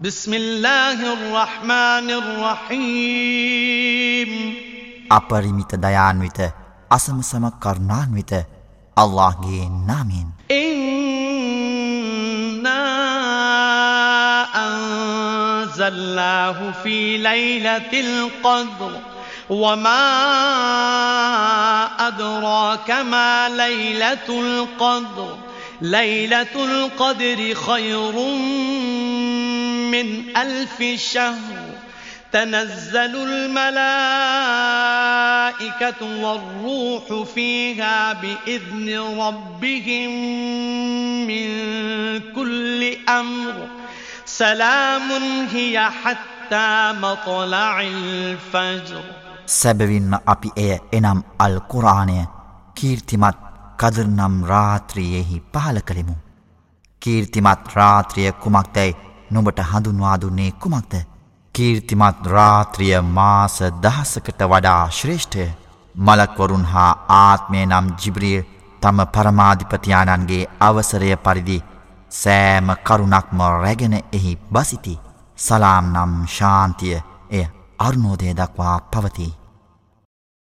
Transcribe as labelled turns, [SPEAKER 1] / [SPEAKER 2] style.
[SPEAKER 1] بسم الله الرحمن الرحيم
[SPEAKER 2] أبرميت ديان ويت أسم سمك كرنان ويت الله جي نامين
[SPEAKER 1] إنا أنزلناه في ليلة القدر وما أدراك ما ليلة القدر ليلة القدر خير من ألف شهر تنزل الملائكة والروح فيها بإذن ربهم من كل أمر سلام هي حتى مطلع الفجر
[SPEAKER 2] සැබවින්ම අපි එය එනම් අල් කුරාණය කීර්තිමත් කදරනම් රාත්‍රියෙහි පහල කළෙමු. කීර්තිමත් රාත්‍රිය කුමක්දැයි නොබට හඳුන්වාදුන්නේ කුමක්ද. කීර්තිමත් රාත්‍රිය මාස දහසකට වඩා ශ්‍රේෂ්ඨය මලක්වරුන් හා ආත්මය නම් ජිබ්‍රිය තම පරමාධිපතියාණන්ගේ අවසරය පරිදි සෑම කරුණක්ම රැගෙන එහි බසිති සලාම් නම් ශාන්තිය එය අර්නෝදය දක්වා පවතිී.